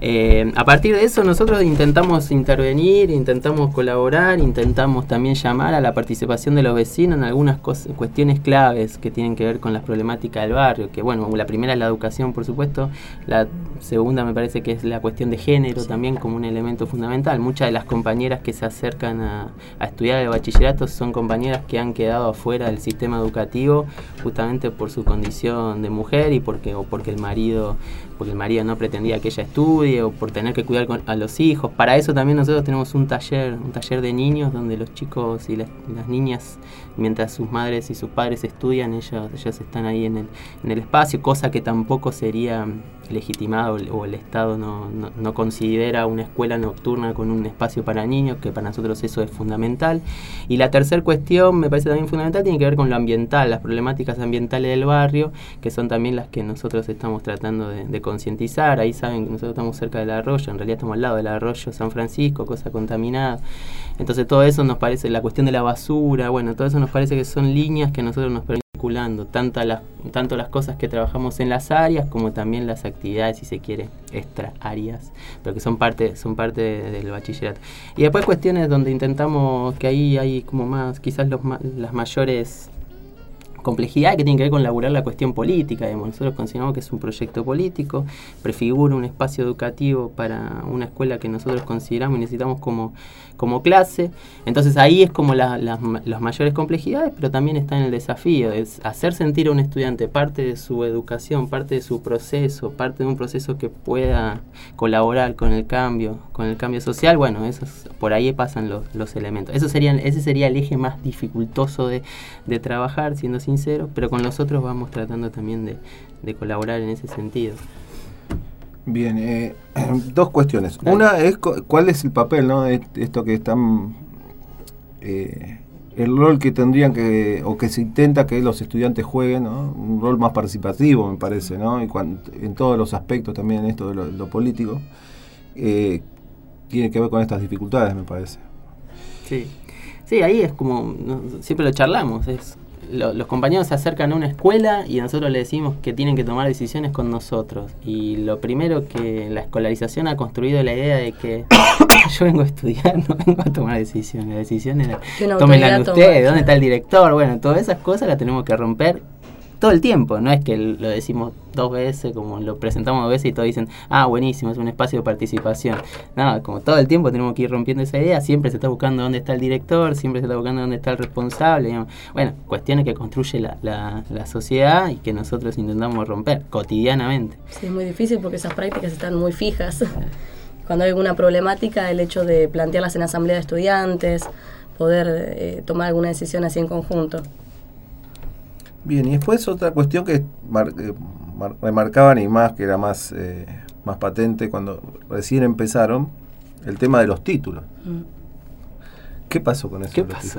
O: Eh, a partir de eso nosotros intentamos intervenir, intentamos colaborar, intentamos también llamar a la participación de los vecinos en algunas cuestiones claves que tienen que ver con las problemáticas del barrio, que bueno, la primera es la educación por supuesto, la segunda me parece que es la cuestión de género también como un elemento fundamental. Muchas de las compañeras que se acercan a, a estudiar el bachillerato son compañeras que han quedado afuera del sistema educativo justamente por su condición de mujer y porque o porque el marido porque el marido no pretendía que ella estudie o por tener que cuidar con- a los hijos. Para eso también nosotros tenemos un taller, un taller de niños donde los chicos y las, las niñas, mientras sus madres y sus padres estudian, ellos, ellos están ahí en el, en el espacio, cosa que tampoco sería legitimada o, el- Estado no, no- no considera una escuela nocturna con un espacio para niños, que para nosotros eso es fundamental. Y la tercera cuestión, me parece también fundamental, tiene que ver con lo ambiental, las problemáticas ambientales del barrio, que son también las que nosotros estamos tratando de, de concientizar. Ahí saben que nosotros estamos cerca del arroyo, en realidad estamos al lado del arroyo San Francisco, cosa contaminada. Entonces todo eso nos parece, la cuestión de la basura, bueno, todo eso nos parece que son líneas que nosotros nos permiten tanto las, cosas que trabajamos en las áreas como también las actividades, si se quiere, extra áreas, pero que son parte, son parte de- del bachillerato. Y después cuestiones donde intentamos que ahí hay como más, quizás los, las mayores complejidades que tienen que ver con laburar la cuestión política. digamos. Nosotros consideramos que es un proyecto político, prefigura un espacio educativo para una escuela que nosotros consideramos y necesitamos como, como clase. Entonces ahí es como la- las las mayores complejidades, pero también está en el desafío, es hacer sentir a un estudiante parte de su educación, parte de su proceso, parte de un proceso que pueda colaborar con el cambio, con el cambio social. Bueno, esos, por ahí pasan los, los elementos. Eso serían, ese sería el eje más dificultoso de, de trabajar, siendo pero con los otros vamos tratando también de, de colaborar en ese sentido.
K: Bien, eh, dos cuestiones. Una es cu- cuál es el papel, ¿no? De esto que están. eh, el rol que tendrían que. o que se intenta que los estudiantes jueguen, ¿no? Un rol más participativo, me parece, ¿no? Y en todos los aspectos también, esto de lo, lo político. eh, tiene que ver con estas dificultades, me parece.
O: Sí, sí ahí es como, siempre lo charlamos, es lo- los compañeros se acercan a una escuela y nosotros le decimos que tienen que tomar decisiones con nosotros. Y lo primero que la escolarización ha construido la idea de que yo vengo a estudiar, no vengo a tomar decisiones. Las decisiones
U: autoridad
O: ustedes, dónde está el director, bueno, todas esas cosas las tenemos que romper todo el tiempo, no es que lo decimos dos veces, como lo presentamos dos veces y todos dicen, ah, buenísimo, es un espacio de participación. No, como todo el tiempo tenemos que ir rompiendo esa idea, siempre se está buscando dónde está el director, siempre se está buscando dónde está el responsable. digamos. Bueno, cuestiones que construye la, la, la sociedad y que nosotros intentamos romper cotidianamente.
U: Sí, es muy difícil porque esas prácticas están muy fijas. Cuando hay alguna problemática, el hecho de plantearlas en asamblea de estudiantes, poder eh, tomar alguna decisión así en conjunto.
K: Bien, y después otra cuestión que mar- eh, mar- remarcaban y más, que era más, eh, más patente cuando recién empezaron, el tema de los títulos.
U: Mm.
K: ¿Qué pasó con eso?
O: ¿Qué pasó?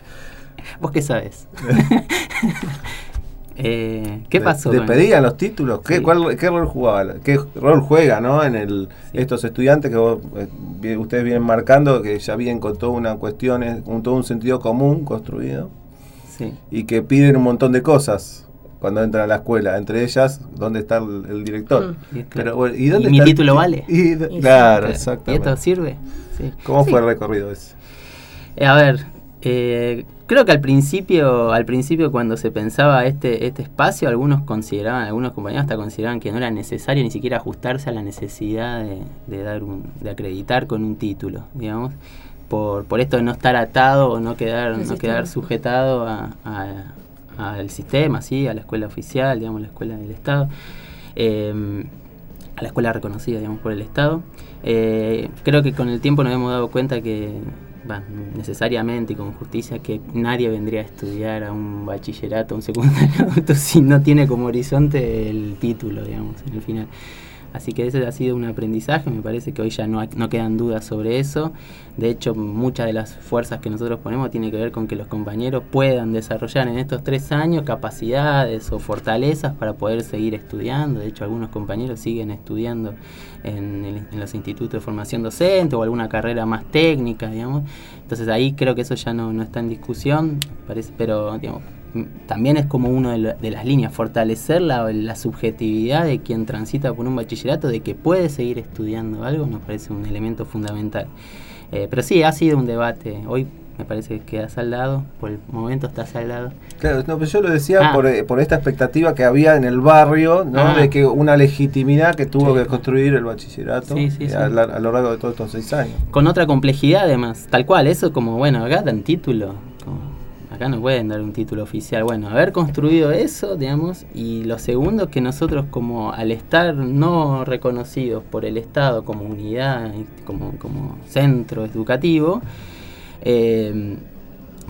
O: ¿Vos qué sabes? Eh, ¿Qué pasó?
K: ¿Le
O: con-
K: pedían los títulos? ¿Qué,
O: Sí.
K: cuál- qué rol jugaba? ¿Qué rol juega ¿no? en el, estos estudiantes que vos, eh, ustedes vienen marcando, que ya vienen con toda una cuestión, eh, con todo un sentido común construido?
O: Sí.
K: y que piden un montón de cosas cuando entran a la escuela, entre ellas dónde está el, el director.
O: Mm. Y,
K: Pero bueno, ¿y dónde
O: mi
K: está
O: título vale?
K: y
O: Y
K: claro,
O: ¿Y
K: exactamente.
O: esto sirve? Sí.
K: ¿Cómo
O: Sí.
K: fue el recorrido ese?
O: Eh, A ver, eh, creo que al principio, al principio cuando se pensaba este, este espacio, algunos consideraban, algunos compañeros hasta consideraban que no era necesario ni siquiera ajustarse a la necesidad de, de dar un, de acreditar con un título, digamos, por, por esto de no estar atado o no quedar, no quedar sujetado a- a- al sistema, sí, a la escuela oficial, digamos, la escuela del Estado. Eh, a la escuela reconocida, digamos, por el Estado. Eh, creo que con el tiempo nos hemos dado cuenta que, bah, necesariamente y con justicia, que nadie vendría a estudiar a un bachillerato, a un secundario si no tiene como horizonte el título, digamos, en el final. Así que ese ha sido un aprendizaje, me parece que hoy ya no, no quedan dudas sobre eso. De hecho, muchas de las fuerzas que nosotros ponemos tiene que ver con que los compañeros puedan desarrollar en estos tres años capacidades o fortalezas para poder seguir estudiando. De hecho, algunos compañeros siguen estudiando en, el- en los institutos de formación docente o alguna carrera más técnica, digamos. Entonces ahí creo que eso ya no, no está en discusión, parece, pero digamos, también es como una de, de las líneas, fortalecer la, la subjetividad de quien transita por un bachillerato, de que puede seguir estudiando algo, nos parece un elemento fundamental. Eh, pero sí, ha sido un debate. Hoy me parece que queda saldado, por el momento está saldado.
K: Claro, no, pero yo lo decía
O: Ah.
K: por, eh, por esta expectativa que había en el barrio, ¿no?
O: Ah.
K: De que una legitimidad que tuvo
O: Sí.
K: que construir el bachillerato
O: Sí, sí,
K: eh,
O: sí.
K: A, la- a lo largo de todos estos seis años.
O: Con otra complejidad además, tal cual, eso como, bueno, acá dan título, acá no pueden dar un título oficial. Bueno, haber construido eso, digamos, y lo segundo que nosotros como al estar no reconocidos por el Estado como unidad, como, como centro educativo, eh,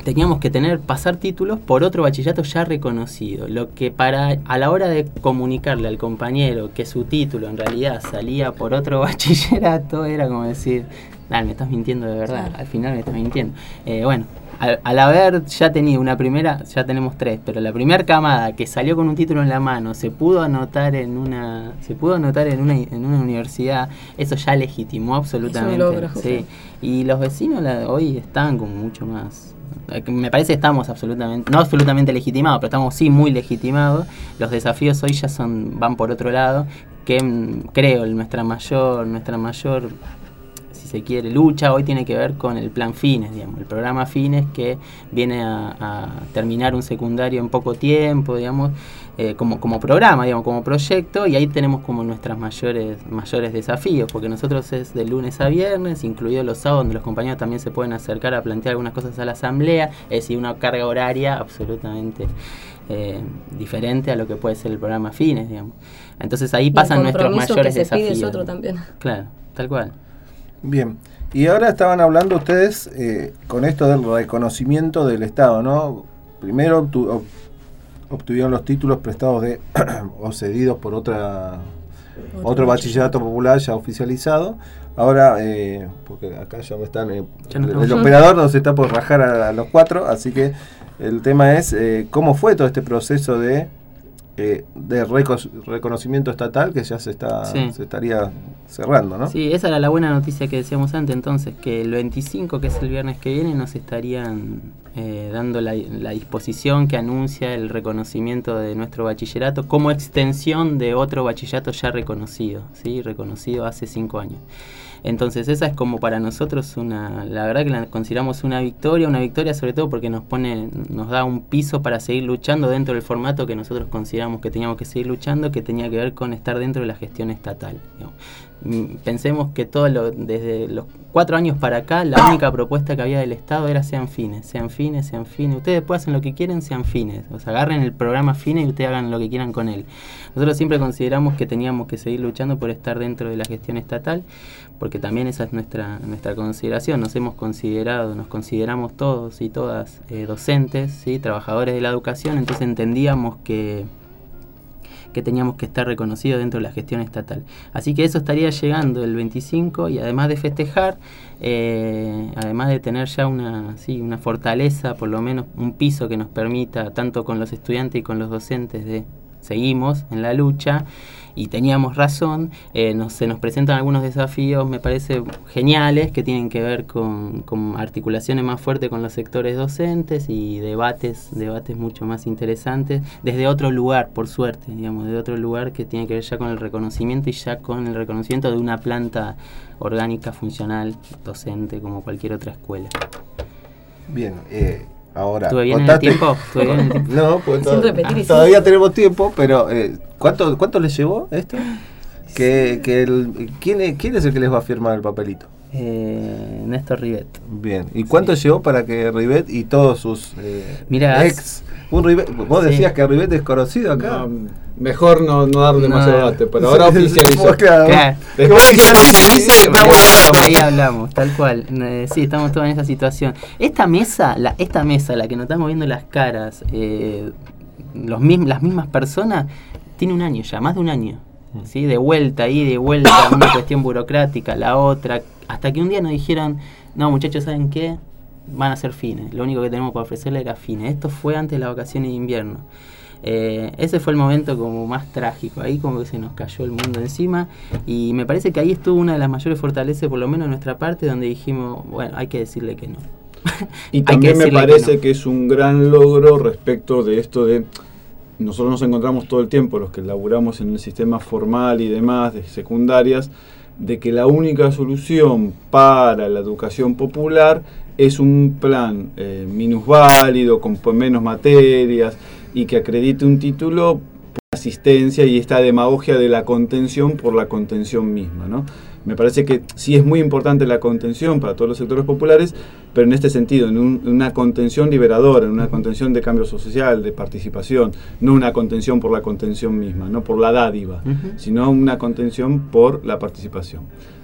O: teníamos que tener pasar títulos por otro bachillerato ya reconocido, lo que para a la hora de comunicarle al compañero que su título en realidad salía por otro bachillerato era como decir, dale, me estás mintiendo de verdad, al final me estás mintiendo. Eh, bueno, al, al, haber ya tenido una primera, ya tenemos tres, pero la primera camada que salió con un título en la mano, se pudo anotar en una, se pudo anotar en una, en una universidad, eso ya legitimó absolutamente.
U: logro,
O: sí. Y los vecinos la, hoy están como mucho más me parece que estamos absolutamente, no absolutamente legitimados, pero estamos sí muy legitimados. Los desafíos hoy ya son, van por otro lado, que mm, creo nuestra mayor, nuestra mayor, se quiere, lucha hoy tiene que ver con el plan Fines, digamos, el programa Fines que viene a, a terminar un secundario en poco tiempo, digamos, eh, como, como programa, digamos, como proyecto, y ahí tenemos como nuestras mayores, mayores desafíos, porque nosotros es de lunes a viernes, incluidos los sábados, donde los compañeros también se pueden acercar a plantear algunas cosas a la asamblea, es decir, una carga horaria absolutamente eh, diferente a lo que puede ser el programa Fines, digamos. Entonces ahí pasan nuestros mayores
U: que se
O: desafíos.
U: Pide es otro también.
O: Claro, tal cual.
K: Bien. Y ahora estaban hablando ustedes eh, con esto del reconocimiento del Estado, ¿no? Primero obtuvieron los títulos prestados de o cedidos por otra otro, otro bachillerato popular ya oficializado. Ahora, eh, porque acá ya me están. Eh, el, el, operador nos está por rajar a, a, los cuatro, así que el tema es eh, cómo fue todo este proceso de, eh, de reco reconocimiento estatal que ya se está sí. se estaría cerrando, ¿no?
O: Sí, esa era la buena noticia que decíamos antes, entonces, que el 25, que es el viernes que viene, nos estarían eh, dando la, la, disposición que anuncia el reconocimiento de nuestro bachillerato como extensión de otro bachillerato ya reconocido, ¿sí? reconocido hace cinco años. Entonces esa es como para nosotros una, la verdad que la consideramos una victoria, una victoria sobre todo porque nos pone, nos da un piso para seguir luchando dentro del formato que nosotros consideramos que teníamos que seguir luchando, que tenía que ver con estar dentro de la gestión estatal. Pensemos que todo lo, desde los cuatro años para acá, la única propuesta que había del Estado era sean fines, sean fines, sean fines. Ustedes después hacen lo que quieren, sean fines. O sea, agarren el programa fines y ustedes hagan lo que quieran con él. Nosotros siempre consideramos que teníamos que seguir luchando por estar dentro de la gestión estatal, porque también esa es nuestra, nuestra consideración. Nos hemos considerado, nos consideramos todos y todas eh, docentes, ¿sí? trabajadores de la educación, entonces entendíamos que que teníamos que estar reconocidos dentro de la gestión estatal. Así que eso estaría llegando el 25 y además de festejar, eh, además de tener ya una, sí, una fortaleza, por lo menos un piso que nos permita, tanto con los estudiantes y con los docentes, de seguimos en la lucha y teníamos razón, eh, nos, se nos presentan algunos desafíos, me parece, geniales, que tienen que ver con, con, articulaciones más fuertes con los sectores docentes y debates, debates mucho más interesantes, desde otro lugar, por suerte, digamos, de otro lugar que tiene que ver ya con el reconocimiento y ya con el reconocimiento de una planta orgánica, funcional, docente, como cualquier otra escuela.
K: Bien, eh, Ahora,
O: ¿Estuve bien, contaste... en el tiempo? ¿Estuve bien en el tiempo?
K: no, pues to todavía tenemos tiempo, pero eh, ¿cuánto, ¿cuánto les llevó esto? Que, que el, ¿quién, es, ¿Quién es el que les va a firmar el papelito?
O: Eh, Néstor Rivet.
K: Bien, ¿y cuánto sí. llevó para que Rivet y todos sus eh, ex... Un Rivet, vos decías que Rivet es conocido acá.
L: No, mejor no, no dar demasiado no. debate, pero ahora oficializó.
O: claro. claro. Después que oficialice, ahí hablamos, tal cual. Eh, sí, estamos todos en esa situación. Esta mesa, la, esta mesa, la que nos estamos viendo las caras, eh, los mism las mismas personas, tiene un año ya, más de un año. ¿Sí? De vuelta ahí, de vuelta, una cuestión burocrática, la otra, hasta que un día nos dijeron, no muchachos, ¿saben qué? Van a ser fines, lo único que tenemos para ofrecerle era fines. Esto fue antes de las vacaciones de invierno. Eh, ese fue el momento como más trágico, ahí como que se nos cayó el mundo encima y me parece que ahí estuvo una de las mayores fortalezas, por lo menos de nuestra parte, donde dijimos, bueno, hay que decirle que no.
L: y también me parece que, no. que es un gran logro respecto de esto de nosotros nos encontramos todo el tiempo, los que laburamos en el sistema formal y demás, de secundarias, de que la única solución para la educación popular es un plan eh, minusválido, con menos materias y que acredite un título por asistencia y esta demagogia de la contención por la contención misma. ¿no? Me parece que sí es muy importante la contención para todos los sectores populares, pero en este sentido, en, un, en, una contención liberadora, en una contención de cambio social, de participación, no una contención por la contención misma, no por la dádiva, uh -huh. sino una contención por la participación.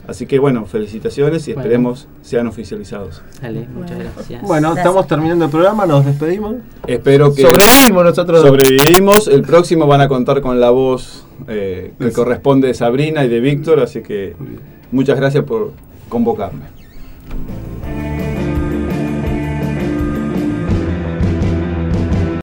L: Así que bueno, felicitaciones y
O: Bueno.
L: esperemos sean oficializados.
O: Dale, muchas gracias.
K: Bueno, estamos terminando el programa, nos despedimos.
L: Espero que
K: Sobrevivimos nosotros.
L: Sobrevivimos. El próximo van a contar con la voz eh, que corresponde de Sabrina y de Víctor, así que muchas gracias por convocarme.